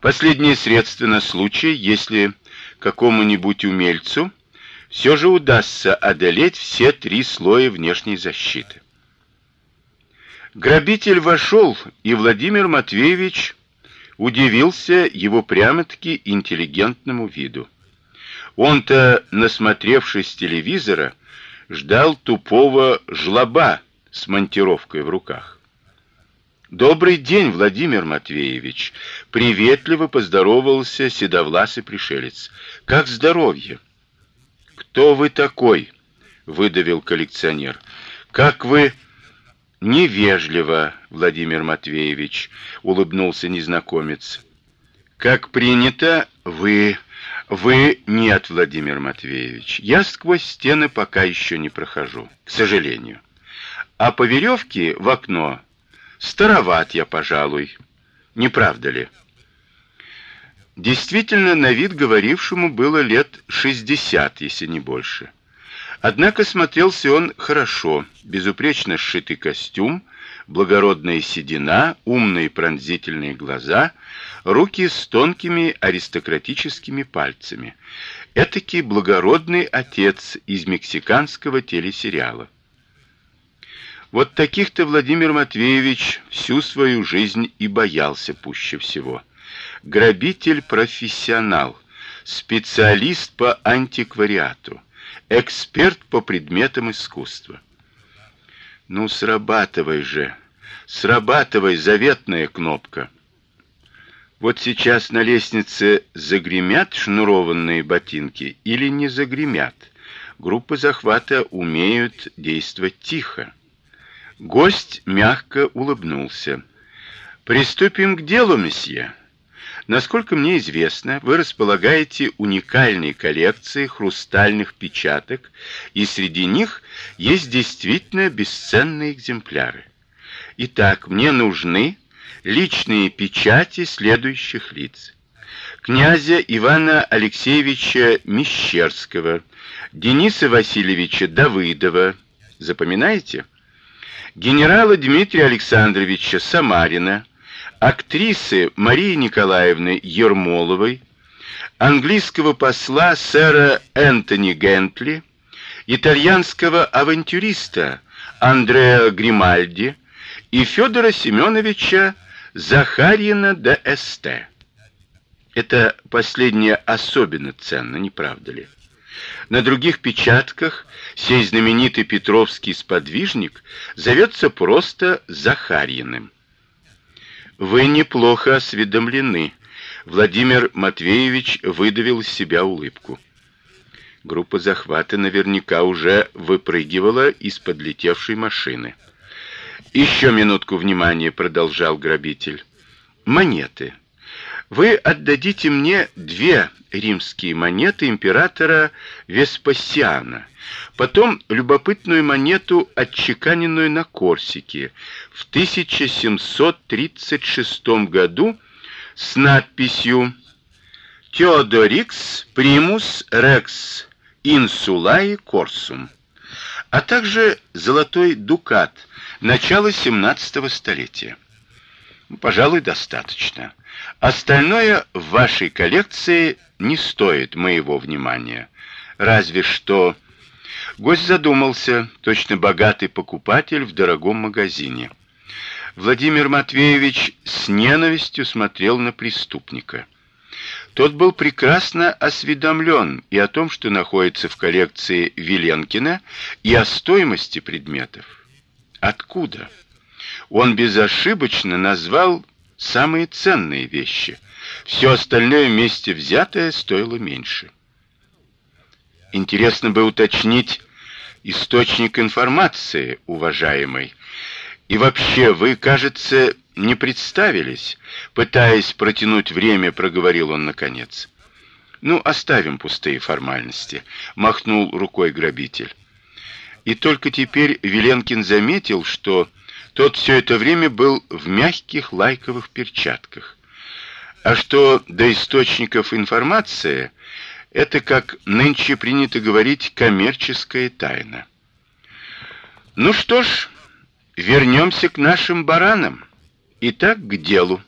Последнее средство на случай, если какому-нибудь умельцу все же удастся одолеть все три слоя внешней защиты. Грабитель вошел, и Владимир Матвеевич удивился его прямо-таки интеллигентному виду. Он-то, насмотревшись телевизора, ждал тупого жлоба с монтировкой в руках. Добрый день, Владимир Матвеевич, приветливо поздоровался седовласый пришелец. Как здоровье? Кто вы такой? выдавил коллекционер. Как вы невежливо, Владимир Матвеевич, улыбнулся незнакомец. Как принято, вы вы нет, Владимир Матвеевич. Я сквозь стены пока еще не прохожу, к сожалению. А по веревке в окно староват я, пожалуй. Не правда ли? Действительно, на вид говорившему было лет шестьдесят, если не больше. Однако смотрелся он хорошо, безупречно сшитый костюм, благородная седина, умные пронзительные глаза, руки с тонкими аристократическими пальцами. Этакий благородный отец из мексиканского телесериала. Вот таких-то Владимир Матвеевич всю свою жизнь и боялся пуще всего. Грабитель-профессионал, специалист по антиквариату эксперт по предметам искусства. Ну срабатывай же. Срабатывай заветная кнопка. Вот сейчас на лестнице загремят шнурованные ботинки или не загремят. Группы захвата умеют действовать тихо. Гость мягко улыбнулся. Приступим к делу, месье. Насколько мне известно, вы располагаете уникальной коллекцией хрустальных печаток, и среди них есть действительно бесценные экземпляры. Итак, мне нужны личные печати следующих лиц: князя Ивана Алексеевича Мещерского, Дениса Васильевича Давыдова, запоминаете? Генерала Дмитрия Александровича Самарина, актрисы Марии Николаевны Ермоловой, английского посла сэра Энтони Гентли, итальянского авантюриста Андреа Гримальди и Федора Семеновича Захарьина де Эсте. Это последнее особенно ценно, не правда ли? На других печатках сей знаменитый Петровский сподвижник зовется просто Захарьиным. Вы неплохо осведомлены. Владимир Матвеевич выдавил из себя улыбку. Группа захвата наверняка уже выпрыгивала из подлетевшей машины. Еще минутку внимания, продолжал грабитель. Монеты. Вы отдадите мне две римские монеты императора Веспасиана, потом любопытную монету, отчеканенную на Корсике в 1736 году с надписью Theodorix primus rex insulae corsum, а также золотой дукат начала 17 столетия. Пожалуй, достаточно. Остальное в вашей коллекции не стоит моего внимания. Разве что гость задумался, точно богатый покупатель в дорогом магазине. Владимир Матвеевич с ненавистью смотрел на преступника. Тот был прекрасно осведомлен и о том, что находится в коллекции Виленкина, и о стоимости предметов. Откуда? Он безошибочно назвал самые ценные вещи. Все остальное вместе взятое стоило меньше. Интересно бы уточнить источник информации, уважаемый. И вообще, вы, кажется, не представились, пытаясь протянуть время, проговорил он наконец. Ну, оставим пустые формальности, махнул рукой грабитель. И только теперь Веленкин заметил, что тот все это время был в мягких лайковых перчатках. А что до источников информации, это, как нынче принято говорить, коммерческая тайна. Ну что ж, вернемся к нашим баранам. Итак, к делу.